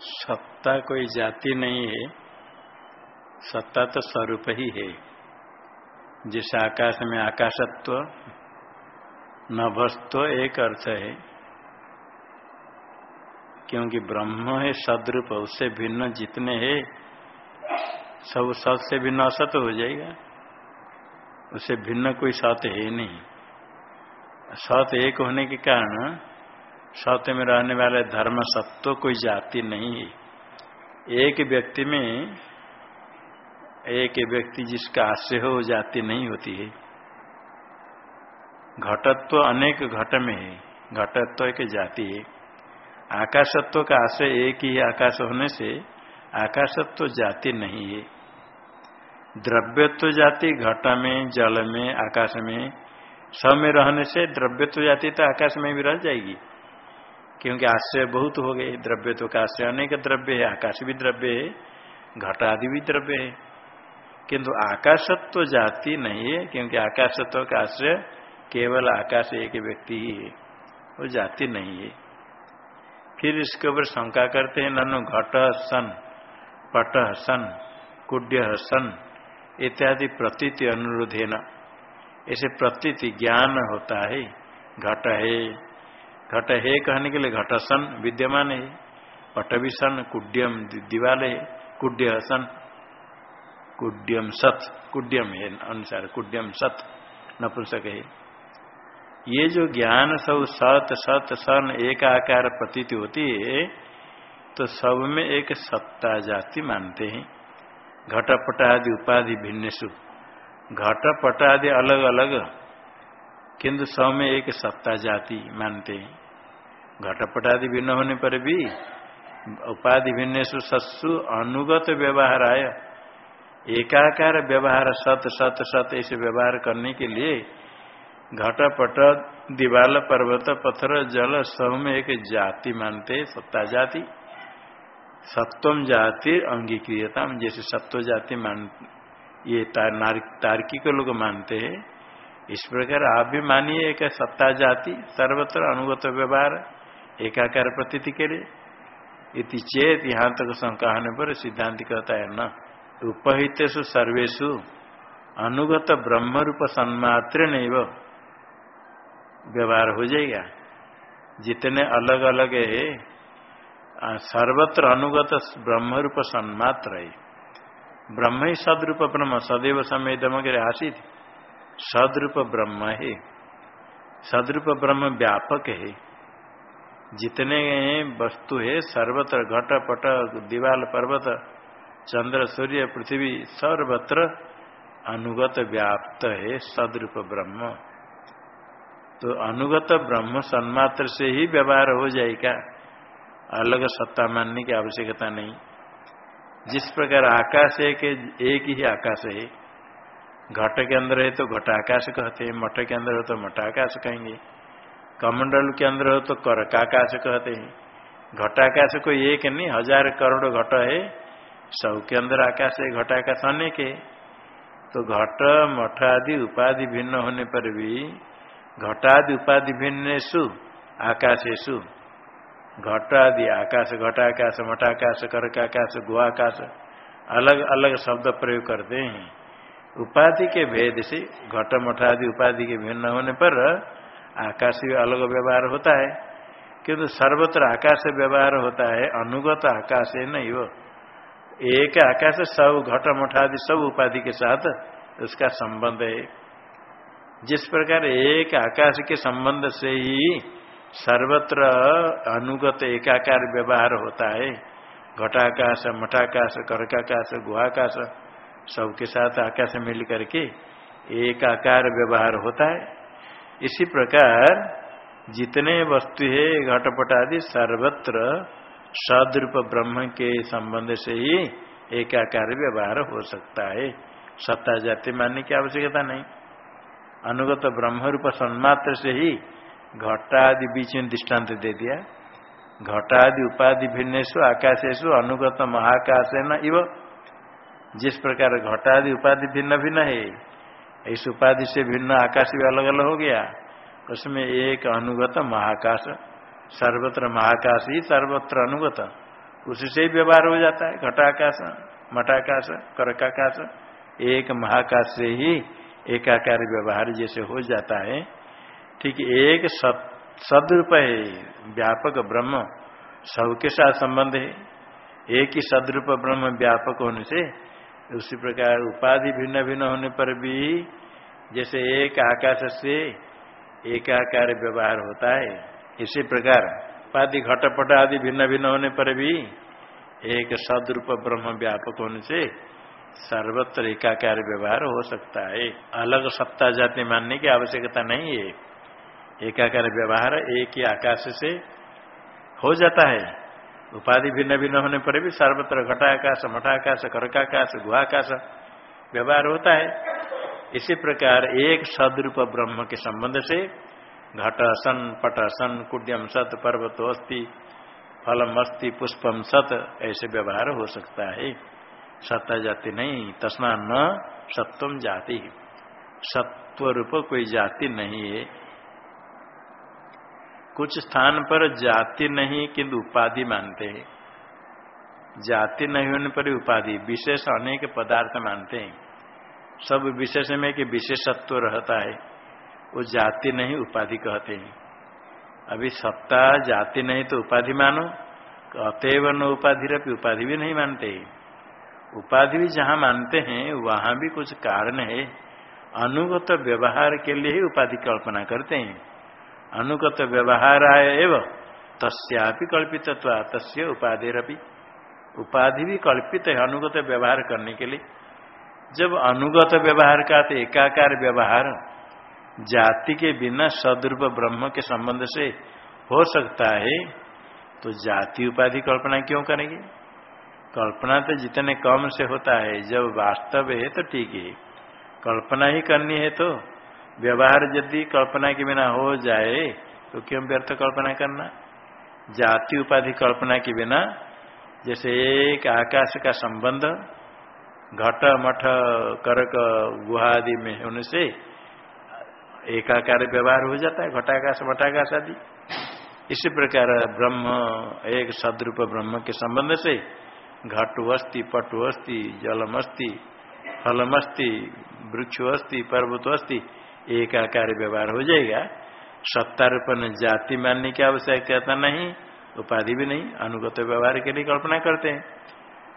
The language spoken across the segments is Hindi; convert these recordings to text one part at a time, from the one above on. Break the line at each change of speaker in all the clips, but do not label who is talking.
सत्ता कोई जाति नहीं है। सत्ता तो स्वरूप ही है। जिस आकाश में आकाशत्व, नभस्त्व एक अर्थ है। क्योंकि ब्रह्म है, सदरूप, उससे भिन्न जितने हैं, सब सत से भिन्न असत हो जाएगा। उससे भिन्न कोई सत है नहीं। सत एक होने के कारण सत्य में रहने वाले धर्म सत्व कोई जाति नहीं है। एक व्यक्ति में, एक व्यक्ति जिसका आश्रय हो जाति नहीं होती है। घटत्व अनेक घट में है। घटत्व एक जाति है। आकाशत्व का आश्रय एक ही आकाश होने से, आकाशत्व जाति नहीं है। द्रव्यत्व जाति घट में, जल में, आकाश में, सब में रहने से द्रव्यत्व जाति तो आकाश में भी रह जाएगी। क्योंकि आश्रय बहुत हो गए, द्रव्य तो का आश्रय अनेक द्रव्य है, आकाश भी द्रव्य है, घट आदि भी द्रव्य है। किंतु आकाशत्व तो जाति नहीं है, क्योंकि आकाशत्व का आश्रय केवल आकाश एक व्यक्ति ही है, वो जाति नहीं है। फिर इसके ऊपर शंका करते हैं, ननु घट सन, पट सन, कुड्य सन, इत्यादि प्रतीति अनुरोधे न। ऐसे प्रतीति ज्ञान होता है, घट है घट है कहने के लिए घट सन विद्यमान है। पट भी सन कुड्यम दिवाल है। कुड्य सन कुड्यम सत। कुड्यम है अनुसार कुड्यम सत। नपुंसक है। ये जो ज्ञान सब सत सत, सन एक आकार प्रतीति होती है तो सब में एक सत्ता जाति मानते हैं। घटपट आदि उपाधि भिन्नसु घटपट आदि अलग अलग किंतु सब में एक सत्ता जाति मानते हैं। घटपट आदि भिन्न होने पर भी उपाधि भिन्न सत्सु अनुगत व्यवहार आय। एकाकार व्यवहार सत सत सत ऐसे व्यवहार करने के लिए घटपट, दिवाल, पर्वत, पत्थर, जल सब में एक जाति मानते सत्ता जाति। सत्वम जाति अंगीक्रियता जैसे सत्व जाति मान, ये तार्किक लोग मानते हैं। इस प्रकार आप भी मानिए एक सत्ता जाति, सर्वत्र अनुगत व्यवहार। एकाकार प्रतीति के लिए। इति चेत यहाँ तक शंका होने पर सिद्धांत कहता है, न। उपहितेषु सर्वेशु अनुगत ब्रह्म रूप सन्मात्र व्यवहार हो जाएगा। जितने अलग अलग है सर्वत्र अनुगत ब्रह्म रूप सन्मात्र है। ब्रह्म ही सदरूप ब्रह्म, सदैव समय दमग्र आसित। सदरूप ब्रह्म है। सदरूप ब्रह्म व्यापक है। जितने वस्तु है, सर्वत्र घट पट, दीवाल पर्वत, चंद्र, सूर्य, पृथ्वी, सर्वत्र अनुगत व्याप्त है सदरूप ब्रह्म। तो अनुगत ब्रह्म सन्मात्र से ही व्यवहार हो जाएगा। अलग सत्ता मानने की आवश्यकता नहीं। जिस प्रकार आकाश है कि एक ही आकाश है, घट के अंदर है तो घटाकाश कहते हैं, मठ के अंदर हो तो मठाकाश कहेंगे। कमंडल के अंदर हो तो करकाकाश कहते हैं घटाकाश कोई एक नहीं हजार करोड़ घट है सब के अंदर आकाश है घटाकाश अनेक है तो घट मठ आदि उपाधि भिन्न होने पर भी घटादि उपाधि भिन्न सु आकाशेशु घट आदि आकाश घटाकाश मठाकाश करकाकाश गुआकाश अलग अलग शब्द प्रयोग करते हैं उपाधि के भेद से घट मठादि उपाधि के भिन्न होने पर आकाश भी अलग व्यवहार होता है, किंतु सर्वत्र आकाश व्यवहार होता है, अनुगत आकाश है नहीं वो। एक आकाश सब घट मठादि सब उपाधि के साथ उसका संबंध है। जिस प्रकार एक आकाश के संबंध से ही सर्वत्र अनुगत एकाकार व्यवहार होता है, घटाकाश, मठाकाश, कर्काकाश, गुहाकाश, सबके साथ आकाश मिल करके एक आकार व्यवहार होता है। इसी प्रकार जितने वस्तु है घटपट आदि सर्वत्र सदरूप ब्रह्म के संबंध से ही एकाकार व्यवहार हो सकता है। सत्ता जाति मानने की आवश्यकता नहीं। अनुगत ब्रह्म रूप सन्मात्र से ही घटादि बीच में दृष्टांत दे दिया। घटादि उपाधि भिन्नेशु आकाशेशु अनुगत महाकाश है न इव। जिस प्रकार घटादि उपाधि भिन्न भिन्न है इस उपाधि से भिन्न आकाश भी अलग अलग हो गया। उसमें एक अनुगत महाकाश, सर्वत्र महाकाश ही सर्वत्र अनुगत। उससे ही व्यवहार हो जाता है। घटाकाश, मठाकाश, करकाकाश, एक महाकाश से ही एकाकार व्यवहार जैसे हो जाता है। ठीक एक सदरूप है व्यापक ब्रह्म, सबके साथ संबंध है। एक ही सदरूप ब्रह्म व्यापक होने से उसी प्रकार उपाधि भिन्न भिन्न होने पर भी जैसे एक आकाश से एकाकार व्यवहार होता है, इसी प्रकार उपाधि घटपट आदि भिन्न भिन्न होने पर भी एक सदरूप ब्रह्म व्यापक होने से सर्वत्र एकाकार व्यवहार हो सकता है। अलग सत्ता जाति मानने की आवश्यकता नहीं है। एकाकार व्यवहार एक ही आकाश से हो जाता है। उपाधि भिन्न भिन्न होने पर भी सर्वत्र घटाकाश मठाकाश करकाकाश गुहाकाश व्यवहार होता है। इसी प्रकार एक सदरूप ब्रह्म के संबंध से घट सन पट सन कुड्यम सत पर्वत अस्थि फलम अस्थि पुष्पम सत, ऐसे व्यवहार हो सकता है। सत्ता जाति नहीं, तस्मा न सत्वम जाति। सत्व रूप कोई जाति नहीं है। कुछ स्थान पर जाति नहीं किंतु उपाधि मानते हैं। जाति नहीं होने पर उपाधि, विशेष अनेक पदार्थ मानते हैं। सब विशेष में कि विशेषत्व रहता है, वो जाति नहीं उपाधि कहते हैं। अभी सत्ता जाति नहीं तो उपाधि मानो, अतएव न उपाधि रपी उपाधि भी नहीं मानते। उपाधि भी जहाँ मानते हैं, वहाँ भी कुछ कारण है। अनुगत व्यवहार के लिए ही उपाधि कल्पना करते हैं। अनुगत व्यवहार एवं तस्यापि कल्पित तस्य उपाधिरपि उपाधि भी कल्पित है अनुगत व्यवहार करने के लिए जब अनुगत व्यवहार का तो एकाकार व्यवहार जाति के बिना सदरूप ब्रह्म के संबंध से हो सकता है तो जाति उपाधि कल्पना क्यों करेंगे कल्पना तो जितने कम से होता है जब वास्तव है तो ठीक है कल्पना ही करनी है तो व्यवहार यदि कल्पना के बिना हो जाए तो क्यों व्यर्थ कल्पना करना? जाति उपाधि कल्पना के बिना, जैसे एक आकाश का संबंध, घट, मठ, करक, गुहा आदि में होने से एकाकार व्यवहार हो जाता है, घटाकाश, मठाकाश आदि। इसी प्रकार ब्रह्म, एक सदरूप ब्रह्म के संबंध से घटु अस्थि पटु अस्थि जलम अस्थि फलम अस्थि वृक्ष अस्थि पर्वत अस्थि एक आकार व्यवहार हो जाएगा। सत्तारूपन जाति मानने की आवश्यकता नहीं, उपाधि भी नहीं, अनुगत व्यवहार के लिए कल्पना करते हैं।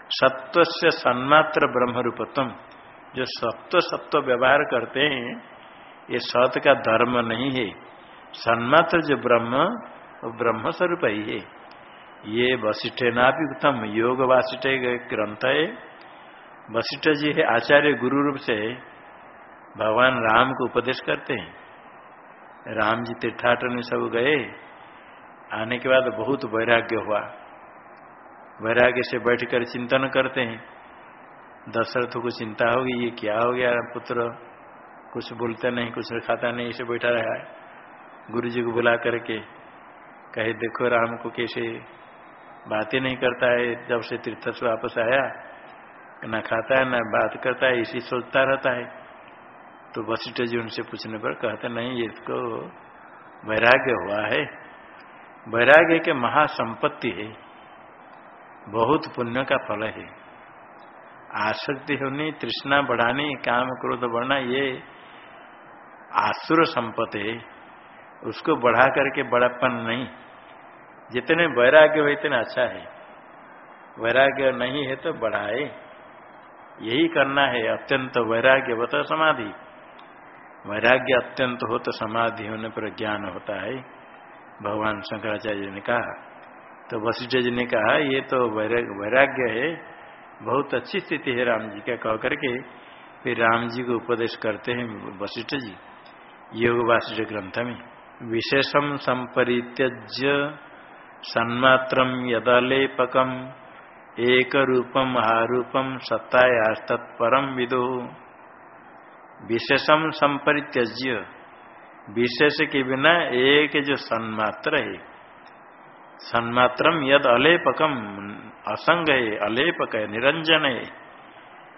सत्व से सन्मात्र ब्रह्म रूपत्म जो सत्व सत्व व्यवहार करते हैं, ये सत का धर्म नहीं है। सन्मात्र जो ब्रह्म, वो ब्रह्म स्वरूप ही है। ये वशिष्ठ नापि उत्तम योग वासिष्ठ ग्रंथ है। वशिष्ठ जी है, आचार्य गुरु रूप से भगवान राम को उपदेश करते हैं। राम जी तीर्थाटन में सब गए। आने के बाद बहुत वैराग्य हुआ। वैराग्य से बैठकर चिंतन करते हैं। दशरथ को चिंता होगी, ये क्या हो गया पुत्र? कुछ बोलते नहीं, कुछ खाता नहीं इसे बैठा रहा है। गुरु जी को बुला करके कहे, देखो राम को कैसे बातें नहीं करता है। जब से तीर्थ से वापस आया, न खाता है, न बात करता है इसी सोचता रहता है। तो वशिष्ठ जी उनसे पूछने पर कहते, नहीं, ये इसको वैराग्य हुआ है। वैराग्य के महासंपत्ति है। बहुत पुण्य का फल है। आसक्ति होनी, तृष्णा बढ़ानी, काम क्रोध बढ़ना, ये आसुर संपत्ति है। उसको बढ़ा करके बड़ापन नहीं। जितने वैराग्य हो इतने अच्छा है। वैराग्य नहीं है तो बढ़ाए। यही करना है। अत्यंत वैराग्य बता समाधि। वैराग्य अत्यंत हो तो समाधि होने पर ज्ञान होता है। भगवान शंकराचार्य ने कहा तो वशिष्ठ जी ने कहा, ये तो वैराग्य है। बहुत अच्छी स्थिति है राम जी का, कह करके फिर राम जी को उपदेश करते हैं वशिष्ठ जी योग वाशिष्ठ ग्रंथ में। विशेषम संपरित्यज्य सन्मात्र यदलेपकम एक रूपम आरूपम सत्तायास्तत्परम विदो। विशेषम संपरित्यज्य। विशेष के बिना एक जो सन्मात्र है। सन्मात्रम यद अलेपकम असंग है, अलेपक है, निरंजन है।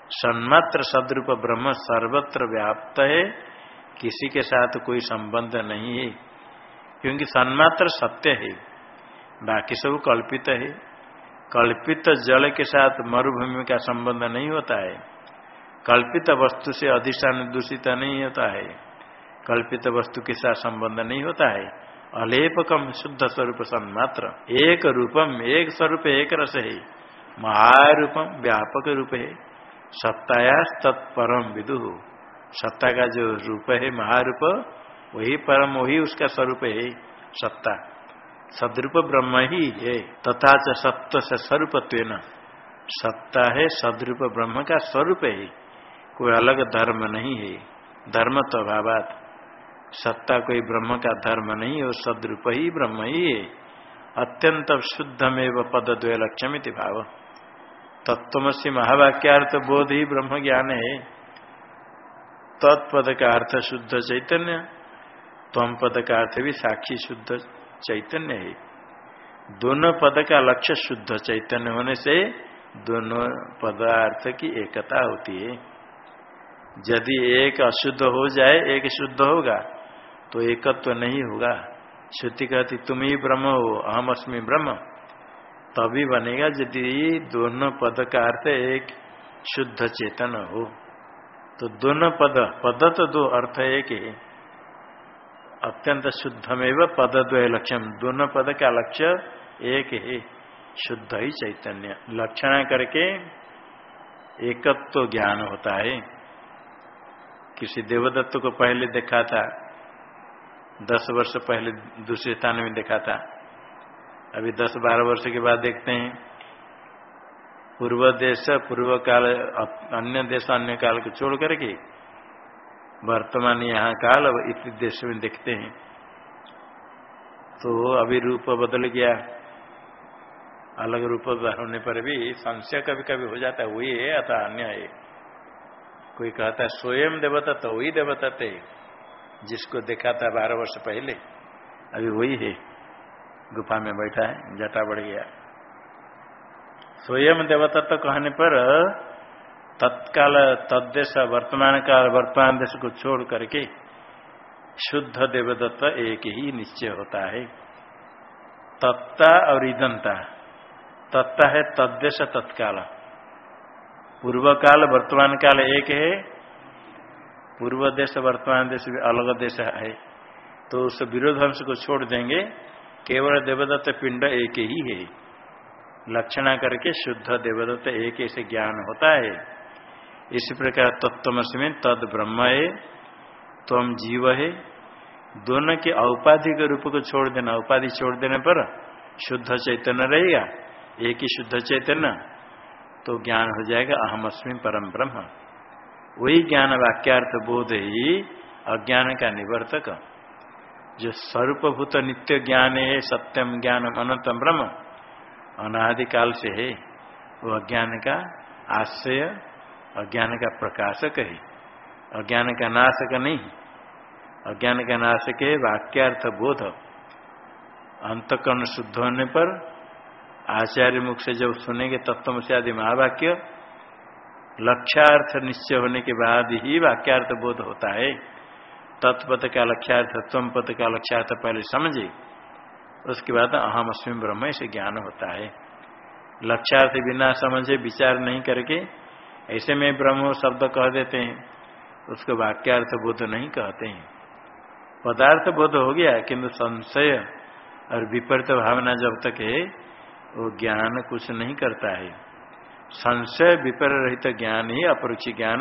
सन्मात्र सदरूप ब्रह्म सर्वत्र व्याप्त है। किसी के साथ कोई संबंध नहीं है। क्योंकि सन्मात्र सत्य है। बाकी सब कल्पित है। कल्पित जल के साथ मरुभूमि का संबंध नहीं होता है। कल्पित वस्तु से अधिष्ठान दूषित नहीं होता है। कल्पित वस्तु के साथ संबंध नहीं होता है। अलेपकम शुद्ध स्वरूप सन्मात्र। एक रूपम, एक स्वरूप, एक रस है। महारूपम, व्यापक रूप है। सत्ताया तत्परम विदु। सत्ता का जो रूप है महारूप, वही परम, वही उसका स्वरूप है। सत्ता। सदरूप ब्रह्म ही है। तथा च सत्व से स्वरूपत्व सत्ता है सदरूप ब्रह्म का स्वरूप है। कोई अलग धर्म नहीं है, धर्म तो अभावात। सत्ता कोई ब्रह्म का धर्म नहीं है सदरूप ही ब्रह्म ही है। अत्यंत शुद्धमेव पद द्वय लक्ष्यमित भाव। तत्वसी महावाक्यार्थ बोध ही ब्रह्म ज्ञान है। तत्पद का अर्थ शुद्ध चैतन्य तम पद का अर्थ भी साक्षी शुद्ध चैतन्य है। दोनों पद का लक्ष्य शुद्ध चैतन्य होने से दोनों पदार्थ की एकता होती है। यदि एक अशुद्ध हो जाए, एक शुद्ध होगा तो एकत्व तो नहीं होगा। श्रुति कहती, तुम ही ब्रह्म हो, अहम अस्मी ब्रह्म। तभी बनेगा यदि दोनों पद का अर्थ एक शुद्ध चेतन हो। तो दोनों पद पद तो दो अर्थ एक ही। अत्यंत शुद्धमेव पद द्वय लक्ष्यम। दोनों पद का लक्ष्य एक ही, शुद्ध ही चैतन्य। लक्षण करके एकत्व तो ज्ञान होता है। किसी देवदत्त को पहले देखा था दस वर्ष पहले दूसरे स्थान में देखा था अभी दस बारह वर्ष के बाद देखते हैं। पूर्व देश, पूर्व काल, अन्य देश, अन्य काल को छोड़ करके वर्तमान यहाँ काल इस देश में देखते हैं। तो अभी रूप बदल गया। अलग रूप होने पर भी संशय कभी कभी हो जाता है, वही है, अतः अन्य है। कोई कहता है, स्वयं देवता तो वही देवता थे जिसको देखा था बारह वर्ष पहले। अभी वही है। गुफा में बैठा है, जटा बढ़ गया। स्वयं देवता तो कहने पर तत्काल तद्देश, वर्तमान काल, वर्तमान देश को छोड़ करके शुद्ध देवदत्त एक ही निश्चय होता है। तत्ता और ईदंता तत्ता है तद्देश तत्काल। पूर्व काल वर्तमान काल एक है, पूर्व देश वर्तमान देश भी अलग देश है। तो उस विरोध अंश को छोड़ देंगे, केवल देवदत्त पिंड एक ही है। लक्षणा करके शुद्ध देवदत्त एक ऐसे ज्ञान होता है। इसी प्रकार तत्वमसी में तद ब्रह्म है तम जीव है। दोनों के औपाधि के रूप को छोड़ देना उपाधि छोड़ देने पर शुद्ध चैतन्य रहेगा, एक ही शुद्ध चैतन्य। तो ज्ञान हो जाएगा, अहम अस्मी परम ब्रह्म। वही ज्ञान वाक्यार्थ बोध ही अज्ञान का निवर्तक। जो स्वरूपभूत नित्य ज्ञान है, सत्यम ज्ञान अनंतम ब्रह्म, अनादिकाल से है, वो अज्ञान का आश्रय, अज्ञान का प्रकाशक है। अज्ञान का नाशक नहीं, अज्ञान का नाशक है वाक्यार्थ बोध। अंतकरण शुद्ध होने पर आचार्य मुख से जब सुनेंगे तत्व से आदि महावाक्य, लक्ष्यार्थ निश्चय होने के बाद ही वाक्यार्थ बोध होता है। तत्पथ का लक्ष्यार्थ तम पथ का लक्ष्यार्थ पहले समझे, उसके बाद अहम अस्मी ब्रह्म से ज्ञान होता है। लक्ष्यार्थ बिना समझे विचार नहीं करके, ऐसे में ब्रह्म शब्द कह देते हैं, उसको वाक्यार्थ बोध नहीं कहते हैं। पदार्थ बोध हो गया, किंतु संशय और विपरीत भावना जब तक है वो ज्ञान कुछ नहीं करता है। संशय विपर रहित ज्ञान ही अपरोक्ष ज्ञान,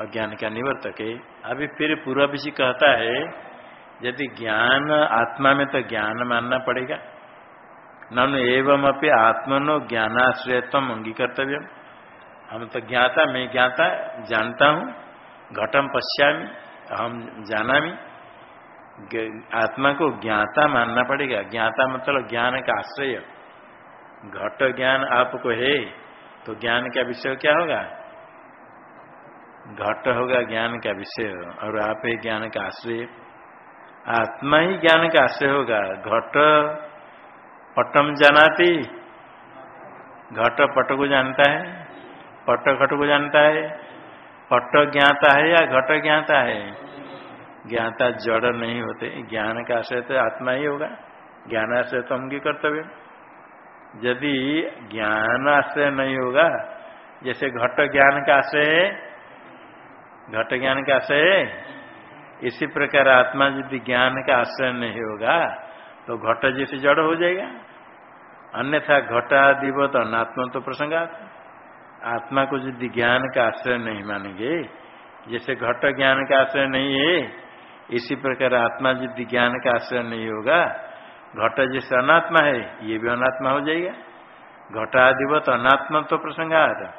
अज्ञान का निवर्तक है। अभी फिर पूर्व जी कहता है, यदि ज्ञान आत्मा में तो ज्ञान मानना पड़ेगा। नन एवं अपनी आत्मनो ज्ञानाश्रयत्म अंगीकर्तव्य। हम तो ज्ञाता, मैं ज्ञाता, जानता हूँ घटम पश्यामी हम जाना आत्मा को ज्ञाता मानना पड़ेगा। ज्ञाता मतलब ज्ञान का आश्रय। घट ज्ञान आपको है तो ज्ञान का विषय क्या होगा? घट होगा ज्ञान का विषय, और आप ही ज्ञान का आश्रय। आत्मा ही ज्ञान का आश्रय होगा। घट पटम जानाती। घट पट को जानता है, पट घट को जानता है। पट ज्ञाता है या घट ज्ञाता है? ज्ञाता जड़ नहीं होते। ज्ञान का आश्रय तो आत्मा ही होगा। ज्ञान आश्रय तो हम की कर्तव्य। यदि ज्ञान आश्रय नहीं होगा, जैसे घट ज्ञान का आश्रय है, घट ज्ञान का आश्रय इसी प्रकार आत्मा यदि ज्ञान का आश्रय नहीं होगा तो घट जैसे जड़ हो जाएगा। अन्यथा घटा घटाधिवत अनात्मा तो प्रसंगात आत्मा को यदि ज्ञान का आश्रय नहीं मानेंगे, जैसे घट ज्ञान का आश्रय नहीं है, इसी प्रकार आत्मा यदि ज्ञान का आश्रय नहीं होगा घट जैसे अनात्मा है, ये भी अनात्मा हो जाएगा। घटाधिवत अनात्मा तो प्रसंगात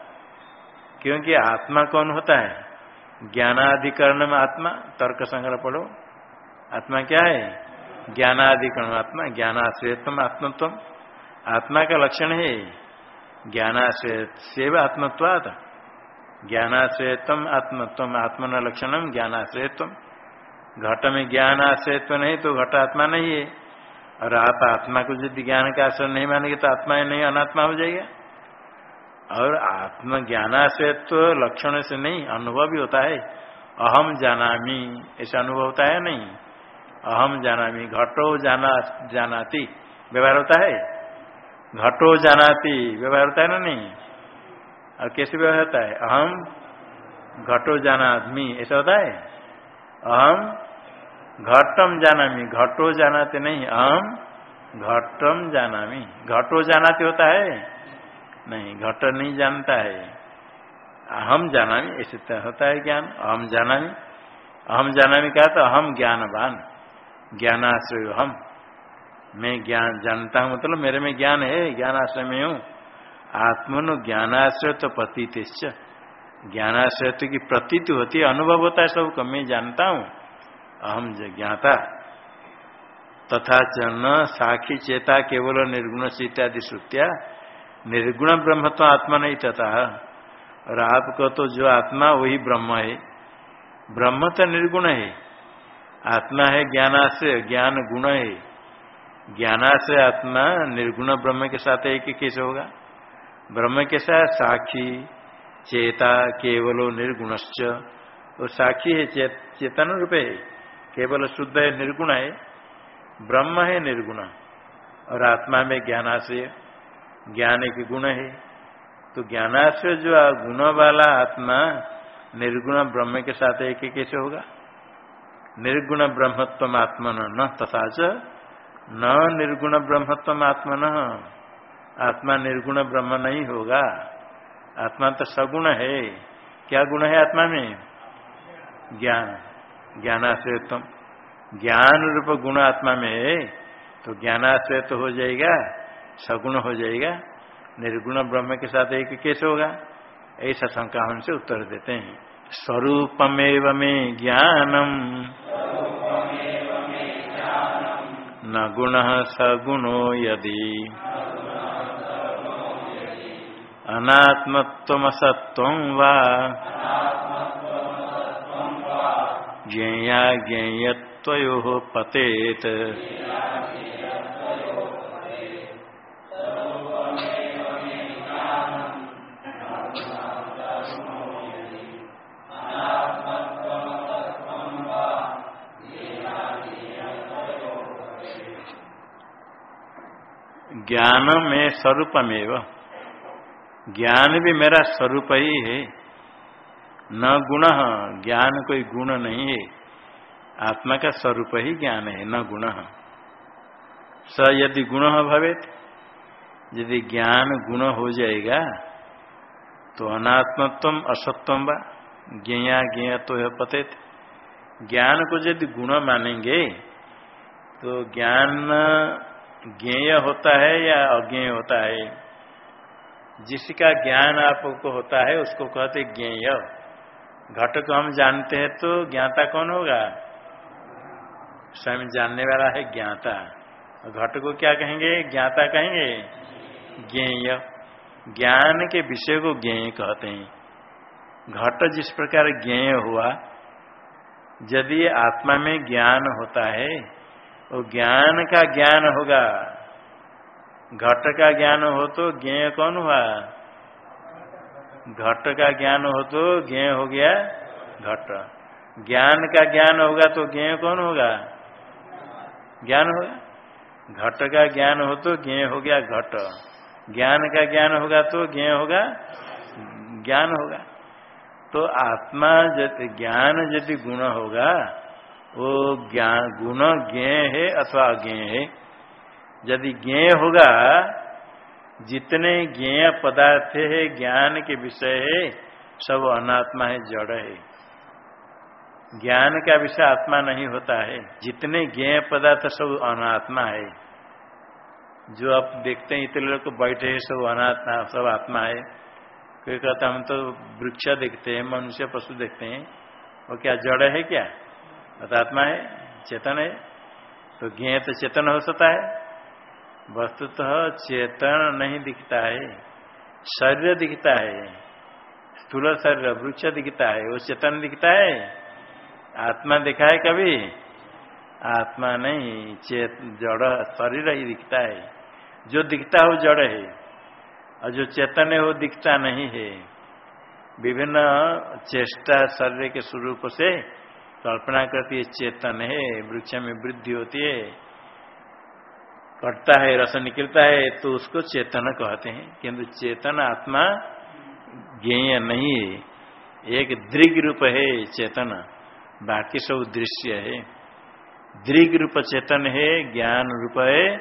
क्योंकि आत्मा कौन होता है? ज्ञानाधिकरण में आत्मा, तर्क संग्रह पढ़ो। आत्मा क्या है? ज्ञानाधिकरण आत्मा ज्ञानाश्रयत्म आत्मत्व। आत्मा का लक्षण है ज्ञानाश्रय सेव आत्मत्वाद ज्ञानाश्रयत्म आत्मत्व आत्मन लक्षणम, ज्ञानाश्रयत्व। घट में ज्ञान आश्रयत्व नहीं तो घट आत्मा नहीं है। और आप आत्मा को यदि ज्ञान का आश्रय नहीं मानेंगे तो आत्मा नहीं, अनात्मा हो जाएगा। और आत्म ज्ञानाश्रयत्व लक्षण से नहीं, अनुभव भी होता है। अहम जानामी, ऐसा अनुभव होता है नहीं। अहम जानामी, घटो जाना, जानाती, व्यवहार होता है। घटो जानाती, व्यवहार होता है ना नहीं? और कैसे व्यवहार होता है? अहम, घटो जाना आदमी ऐसा होता है। अहम घटम जाना जानामी, घटो जानाते नहीं अहम घटम जाना जानामी। घटो जानाते होता है? नहीं, घट नहीं जानता है। अहम जानामी, ऐसे तो होता है ज्ञान। अहम जानामी। अहम जाना जानामी कहा तो अहम ज्ञानवान। ज्ञानाश्रय हम मैं ज्ञान जानता हूँ मतलब मेरे में ज्ञान है, ज्ञानाश्रय में हूँ। आत्मनो ज्ञानाश्रय तो पतित ज्ञानाश्रय तो की प्रतीत होती है, अनुभव होता है सबको मैं जानता हूँ। अहम ज्ञाता तथा च न साखी चेता केवल निर्गुण से इत्यादि श्रुतिया, निर्गुण ब्रह्म तो आत्मा नहीं तथा और आपको तो जो आत्मा, वही ब्रह्म है। ब्रह्म तो निर्गुण है। आत्मा है ज्ञानाश्रय, ज्ञान गुण है। ज्ञानाश्रय आत्मा निर्गुण ब्रह्म के साथ एक कैसे होगा। ब्रह्म के साथ साक्षी चेता केवलो निर्गुणश्च। और साक्षी है चेतन रूप है। केवल शुद्ध है, निर्गुण है, ब्रह्म है, निर्गुण। और आत्मा में ज्ञानाश्रय ज्ञान एक गुण है। तो ज्ञानाश्रय जो गुण वाला आत्मा, निर्गुण ब्रह्म के साथ एक कैसे होगा? निर्गुण ब्रह्मत्व आत्मन न, तथा च न निर्गुण ब्रह्मत्व आत्मन। आत्मा निर्गुण ब्रह्म नहीं होगा। आत्मा तो सगुण है। क्या गुण है आत्मा में? ज्ञान। ज्ञानाश्रयत्म ज्ञान रूप गुण आत्मा में है तो ज्ञानाश्रय तो हो जाएगा, सगुण हो जाएगा, निर्गुण ब्रह्म के साथ एक कैसे होगा, ऐसा शंका हमसे उत्तर देते हैं। स्वरूपमेव में ज्ञानम। न गुण सगुणो यदि। अनात्मत्वसत्व वा। ज्ञेया ज्ञेयत्वयो पतेत। ज्ञान में स्वरूपमेव। ज्ञान भी मेरा स्वरूप ही है। न गुण, ज्ञान कोई गुण नहीं है। आत्मा का स्वरूप ही ज्ञान है, न गुण। स यदि गुण भवे यदि ज्ञान गुण हो जाएगा तो अनात्मत्व असत्वम व, ज्ञया ज्ञेय तो है पतेत। ज्ञान को यदि गुण मानेंगे तो ज्ञान ज्ञेय होता है या अज्ञेय होता है? जिसका ज्ञान आपको होता है, उसको कहते ज्ञेय। घट को हम जानते हैं तो ज्ञाता कौन होगा? स्वयं जानने वाला है ज्ञाता। घट को क्या कहेंगे? ज्ञाता कहेंगे? ज्ञेय। ज्ञान के विषय को ज्ञेय कहते हैं। घट जिस प्रकार ज्ञेय हुआ, यदि आत्मा में ज्ञान होता है, वो ज्ञान का ज्ञान होगा। घट का ज्ञान हो तो ज्ञेय कौन हुआ? घट का ज्ञान हो तो ज्ञ हो गया घट। ज्ञान का ज्ञान होगा तो ज्ञ कौन होगा? ज्ञान होगा। घट का ज्ञान हो तो ज्ञ हो गया घट। ज्ञान का ज्ञान होगा तो ज्ञ होगा, ज्ञान होगा। तो आत्मा ज्ञान यदि गुण होगा, वो ज्ञान गुण ज्ञ है अथवा अज्ञ है। यदि ज्ञ होगा जितने ज्ञेय पदार्थ है, ज्ञान के विषय है, सब अनात्मा है, जड़ है। ज्ञान का विषय आत्मा नहीं होता है। जितने ज्ञेय पदार्थ, सब अनात्मा है। जो आप देखते हैं, इतने लोग बैठे हैं, सब अनात्मा, सब आत्मा है। कोई कहता हम तो वृक्ष देखते हैं, मनुष्य पशु देखते हैं। वो क्या जड़ है क्या? आत्मा है, चेतन है। तो ज्ञ तो चेतन हो सकता है। वस्तुतः चेतन नहीं दिखता है, शरीर दिखता है, स्थूल शरीर, वृक्ष दिखता है, वो चेतन दिखता है। आत्मा दिखा है कभी? आत्मा नहीं, चेत, जड़, शरीर ही दिखता है। जो दिखता है वो जड़ है, और जो चेतन है वो दिखता नहीं है। विभिन्न चेष्टा शरीर के स्वरूप से कल्पना करती है, चेतन है, वृक्ष में वृद्धि होती है। कटता है, रस निकलता है तो उसको चेतन कहते हैं। किंतु चेतन आत्मा ज्ञेय नहीं है। एक दृग रूप है चेतन, बाकी सब दृश्य है। दृग रूप चेतन है, ज्ञान रूप है,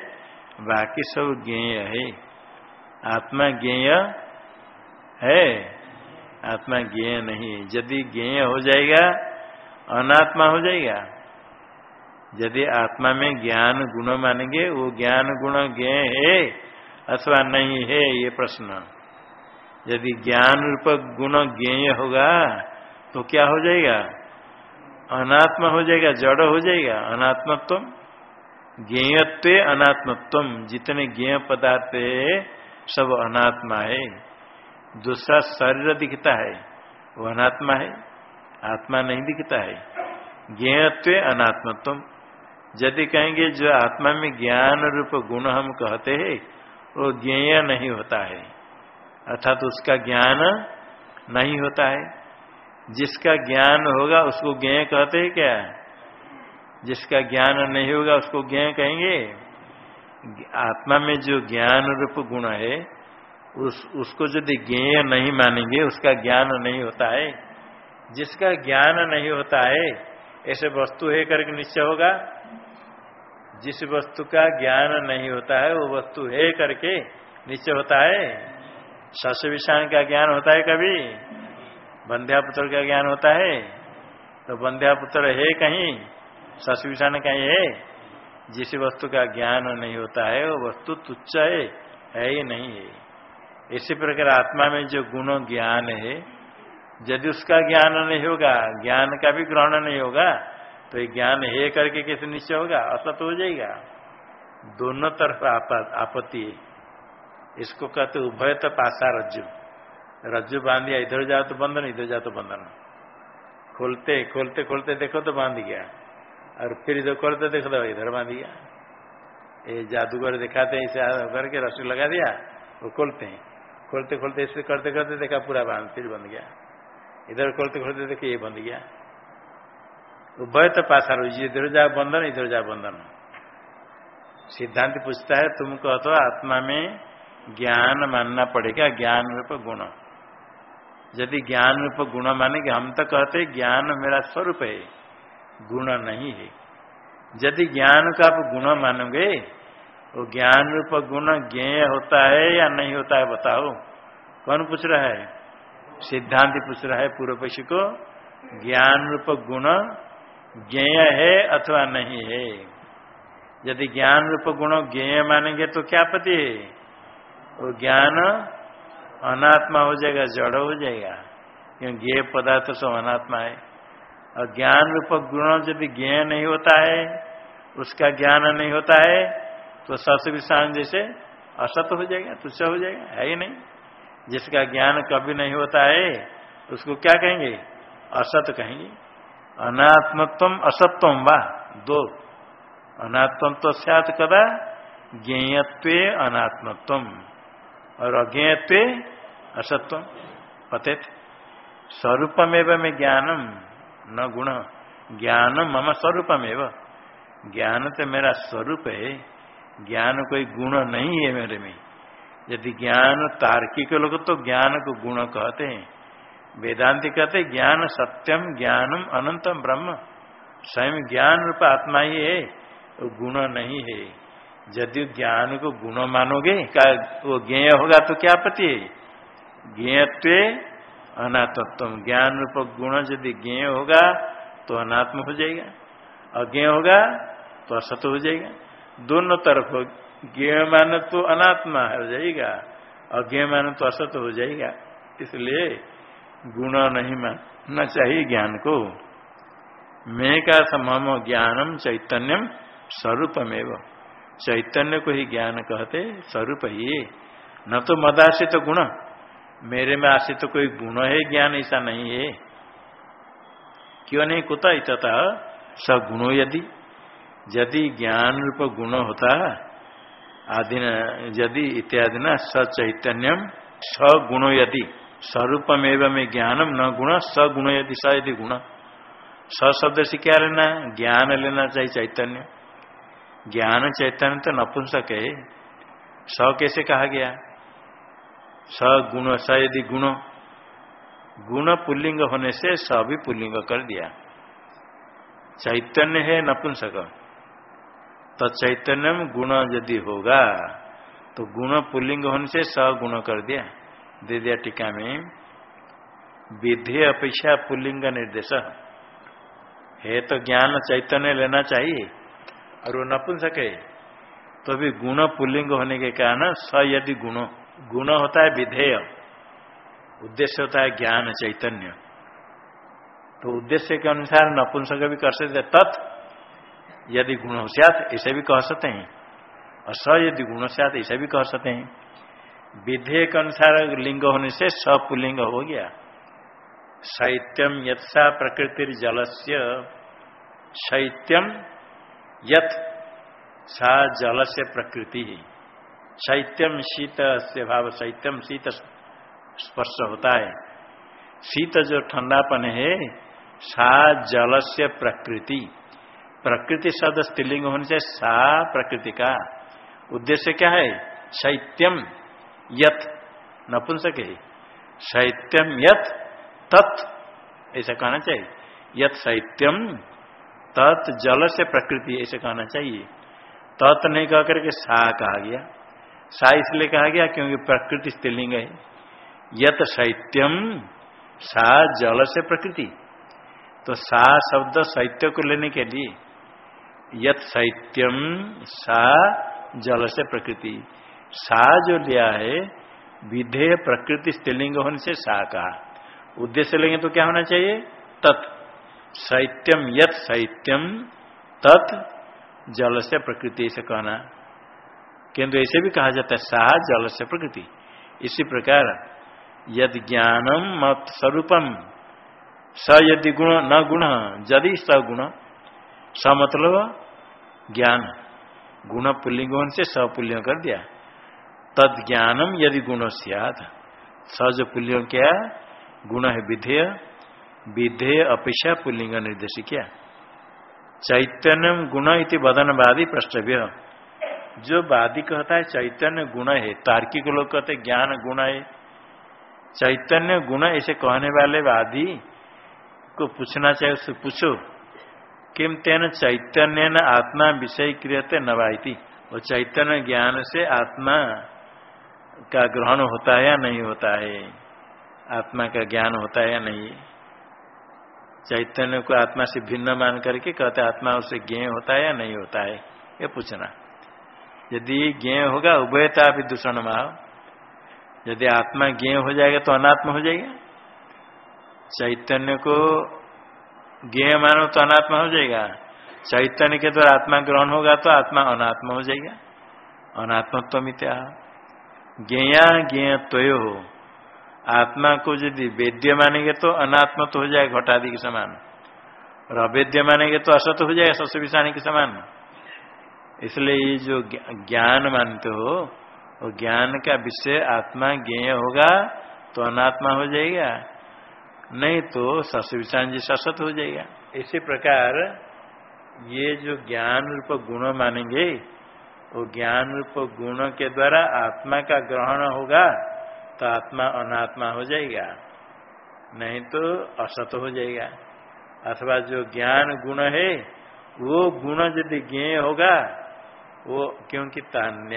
बाकी सब ज्ञेय है। आत्मा ज्ञेय है, आत्मा ज्ञेय नहीं है। यदि ज्ञेय हो जाएगा, अनात्मा हो जाएगा। यदि आत्मा में ज्ञान गुण मानेंगे, वो ज्ञान गुण ज्ञ है, अथवा नहीं है, ये प्रश्न। यदि ज्ञान रूप गुण ज्ञेय होगा तो क्या हो जाएगा? अनात्मा हो जाएगा, जड़ हो जाएगा। अनात्मत्व? ज्ञेयत्व अनात्मत्व। जितने ज्ञेय पदार्थ है, सब अनात्मा है। दूसरा शरीर दिखता है, वो अनात्मा है। आत्मा नहीं दिखता है। ज्ञेयत्व अनात्मत्व। यदि कहेंगे जो आत्मा में ज्ञान रूप गुण हम कहते हैं, वो ज्ञेय नहीं होता है। अर्थात उसका ज्ञान नहीं होता है। जिसका ज्ञान होगा, उसको ज्ञेय कहते हैं क्या? जिसका ज्ञान नहीं होगा, उसको ज्ञान कहेंगे? आत्मा में जो ज्ञान रूप गुण है, उस, उसको यदि ज्ञेय नहीं मानेंगे, उसका ज्ञान नहीं होता है। जिसका ज्ञान नहीं होता है ऐसे वस्तु है करके निश्चय होगा। जिस वस्तु का ज्ञान नहीं होता है, वो वस्तु है करके निश्चय होता है। शस्य विषाण का ज्ञान होता है कभी? बंध्या पुत्र का ज्ञान होता है। तो बंध्या पुत्र है कहीं? सस्विषण कहीं है। जिस वस्तु का ज्ञान नहीं होता है, वो वस्तु तुच्छ है है ही नहीं है। इसी प्रकार आत्मा में जो गुण ज्ञान है यदि उसका ज्ञान नहीं होगा, ज्ञान का भी ग्रहण नहीं होगा तो ये ज्ञान है करके कैसे निश्चय होगा? असत हो जाएगा। दोनों तरफ़ आपत्ति इसको कहते उभय तो पासा रज्जु। रज्जु बाँध दिया इधर जाओ तो बंधन, इधर जाओ तो बंधन। खोलते खोलते खोलते देखो तो बाँध गया। और फिर इधर खोलते देखो तो इधर बाँध गया। ये जादूगर दिखाते हैं, इसे करके रस्सी लगा दिया, वो खोलते हैं। खोलते खोलते, इसे करते करते देखा पूरा बाँध, फिर बंद गया। इधर खोलते खोलते देखे ये बंद गया। उभय तो पासा इधर जा बंधन इधर जा बंधन सिद्धांत पूछता है, तुम कहो तो आत्मा में ज्ञान मानना पड़ेगा, ज्ञान रूप गुण। यदि ज्ञान रूप गुण मानेंगे, हम तो कहते ज्ञान मेरा स्वरूप है, गुण नहीं है। यदि ज्ञान का आप गुण मानोगे वो ज्ञान रूप गुण ज्ञेय होता है या नहीं होता है बताओ। कौन पूछ रहा है? सिद्धांत पूछ रहा है पूर्व पक्षी को, ज्ञान रूप गुण, ज्ञेय है अथवा नहीं है? यदि ज्ञान रूप गुण ज्ञेय मानेंगे तो क्या पति है? वो ज्ञान अनात्मा हो जाएगा, जड़ हो जाएगा। क्योंकि ज्ञेय पदार्थ सब अनात्मा है। और ज्ञान रूप गुण यदि ज्ञ नहीं होता है, उसका ज्ञान नहीं होता है तो सस विषाण जैसे असत हो जाएगा, तुच्छ हो जाएगा, है ही नहीं। जिसका ज्ञान कभी नहीं होता है, उसको क्या कहेंगे? असत कहेंगे। अनात्मत्व असत्व वाह दो। अनात्म तो सत कदा, ज्ञेयत्व अनात्मत्व और अज्ञेयत्व असत्व पते स्वरूपमेव में ज्ञानम, न गुण। ज्ञान मम स्वरूपमेव। ज्ञान तो मेरा स्वरूप है, ज्ञान कोई गुण नहीं है मेरे में। यदि ज्ञान तार्किक लोग तो ज्ञान को गुण कहते हैं। वेदांति कहते ज्ञान सत्यम, ज्ञानम अनंतम ब्रह्म। स्वयं ज्ञान रूप आत्मा ही है, वो गुण नहीं है। यदि ज्ञान को गुण मानोगे, का वो ज्ञेय होगा तो क्या पति है? ज्ञेयत्व अनात्म ज्ञान रूप गुण यदि ज्ञेय होगा तो अनात्म हो जाएगा। अज्ञेय होगा तो असत हो जाएगा। दोनों तरफ़ मान तो अनात्मा हो जाएगा। अज्ञेय मान तो असत हो जाएगा। इसलिए गुण नहीं मानना चाहिए ज्ञान को। मैं का समम ज्ञानम चैतन्यम स्वरूपमेव। चैतन्य को ही ज्ञान कहते, स्वरूप ही। न तो मदाश्रित तो गुण। मेरे में आश्रित तो कोई गुण है, ज्ञान ऐसा नहीं है। क्यों नहीं कुता इतता? सगुणो यदि। यदि ज्ञान रूप गुण होता आदि यदि इत्यादि न सचैतन्यम सगुणो यदि स्वरूपमेव में ज्ञानम न गुण सगुण यदि स यदि गुण। स शब्द से क्या लेना ज्ञान लेना चाहिए चैतन्य। ज्ञान चैतन्य तो नपुंसक है। स कैसे कहा गया? स गुण स यदि गुण। गुण पुल्लिंग होने से स भी पुल्लिंग कर दिया। चैतन्य है, नपुंसक। तो चैतन्य में गुण यदि होगा तो गुण पुल्लिंग होने से स गुण कर दिया। दे दिया टीका में विधेय अपेक्षा पुल्लिंग निर्देश। है तो ज्ञान चैतन्य लेना चाहिए, और वो नपुंसक है तो भी गुण पुल्लिंग होने के कारण स यदि गुण गुण होता है विधेय। उद्देश्य होता है ज्ञान चैतन्य। तो उद्देश्य के अनुसार नपुंसक भी कर सकते तत् यदि गुण हो ऐसे भी कह सकते हैं। और स यदि गुण से ऐसे भी कह सकते हैं। विधेयक अनुसार लिंग होने से सपुलिंग हो गया। शैत्यम यत्सा प्रकृति जलस्य शैत्यम यथ सा जल से प्रकृति। ही शैत्यम शीत से भाव शैत्यम शीत स्पर्श होता है। शीत जो ठंडापन है, सा जल से प्रकृति। प्रकृति शब्द स्त्रीलिंग होने से सा प्रकृति का उद्देश्य क्या है? शैत्यम यत। नपुंसक है। शैत्यम यत, तत्। ऐसा कहना चाहिए। यथ शैत्यम, तत् जल से प्रकृति, ऐसे कहना चाहिए। तत् नहीं कह करके सा कहा गया। सा इसलिए कहा गया क्योंकि प्रकृति स्त्रीलिंग है। यत शैत्यम, सा जल से प्रकृति। तो सा शब्द शैत्य को लेने के लिए यत शैत्यम सा जल से प्रकृति। सा जो लिया है, विधेय प्रकृति स्त्रीलिंग होने से सा कहा उद्देश्य लेंगे तो क्या होना चाहिए? तत्। शैत्यम यत शैत्यम तत् जल से प्रकृति से कहना। किंतु ऐसे भी कहा जाता है, सा जल से प्रकृति। इसी प्रकार यद ज्ञानम मत स्वरूपम स यदि गुण न गुण यदि सगुण स मतलब ज्ञान। गुण पुल्लिंग से सपुल्य कर दिया। तद ज्ञानम यदि गुण सियाद। सहज पुल्यों क्या गुण है विधेय। विधेय अपेक्षा पुल्लिंग निर्देश किया। चैतन्य गुण इति बदनवादी प्रष्टव्य जो वादी कहता है चैतन्य गुण है, तार्किक लोग कहते ज्ञान गुण है। चैतन्य गुण ऐसे कहने वाले वादी को पूछना चाहिए, उससे पूछो। किम तेन चैतन्य आत्मा विषय क्रियते नवाई वो चैतन्य ज्ञान से आत्मा का ग्रहण होता है या नहीं होता है? आत्मा का ज्ञान होता है या नहीं? चैतन्य को आत्मा से भिन्न मान करके कहते आत्मा उसे ज्ञ होता है या नहीं होता है? ये पूछना। यदि ज्ञ होगा, उभयता भी दूषण माह यदि आत्मा ज्ञ हो जाएगा तो अनात्मा हो जाएगा। चैतन्य को ज्ञ मानो तो अनात्मा हो जाएगा। चैतन्य के द्वारा आत्मा ग्रहण होगा तो आत्मा अनात्मा हो जाएगा। अनात्मत्व मित्या ज्ञया ज्ञेय त्वय हो। आत्मा को यदि वेद्य मानेंगे तो अनात्म तो हो जाएगा घटादि के समान। और अवेद्य मानेंगे तो असत हो जाएगा सस विषाणी के समान। इसलिए ये जो ज्ञान मानते हो, वो ज्ञान का विषय आत्मा ज्ञेय होगा तो अनात्मा हो जाएगा। नहीं तो सस विषाण जी सशत हो जाएगा। इसी प्रकार ये जो ज्ञान रूप गुण मानेंगे, वो ज्ञान रूप गुण के द्वारा आत्मा का ग्रहण होगा तो आत्मा अनात्मा हो जाएगा। नहीं तो असत हो जाएगा। अथवा जो ज्ञान गुण है, वो गुण यदि ज्ञेय होगा, वो क्योंकि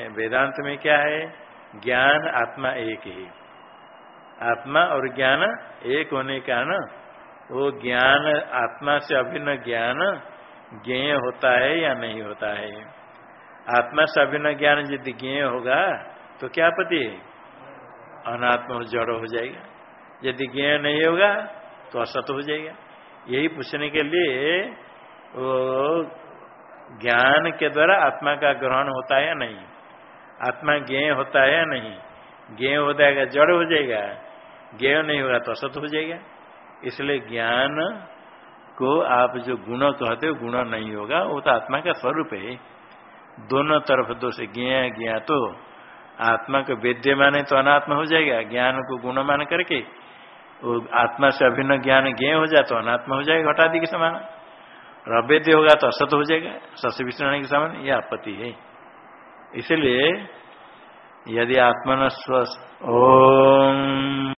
वेदांत में क्या है? ज्ञान आत्मा एक ही। आत्मा और ज्ञान एक होने का न वो ज्ञान, आत्मा से अभिन्न ज्ञान ज्ञेय होता है या नहीं होता है। आत्मा से अभिन्न ज्ञान यदि ज्ञेय होगा तो क्या पति है? अनात्मा जड़ हो जाएगा। यदि ज्ञेय नहीं होगा तो असत हो जाएगा। यही पूछने के लिए वो ज्ञान के द्वारा आत्मा का ग्रहण होता है या नहीं? आत्मा ज्ञेय होता है या नहीं? ज्ञेय हो जाएगा, जड़ हो जाएगा। ज्ञेय नहीं होगा तो असत हो जाएगा। इसलिए ज्ञान को आप जो गुण कहते हो, गुण नहीं होगा, वो तो आत्मा का स्वरूप है। दोनों तरफ़ दो से ज्ञ ज्ञा तो आत्मा को वेद्य माने तो अनात्मा हो जाएगा, ज्ञान को गुण मान करके। वो आत्मा से अभिन्न ज्ञान ज्ञ हो जाए तो अनात्मा हो जाएगा घटादि के समान। और अवैध होगा तो असत हो जाएगा, सस्य विष्ण के समान यह आपत्ति है। इसलिए यदि आत्मन स्वस्थ ओम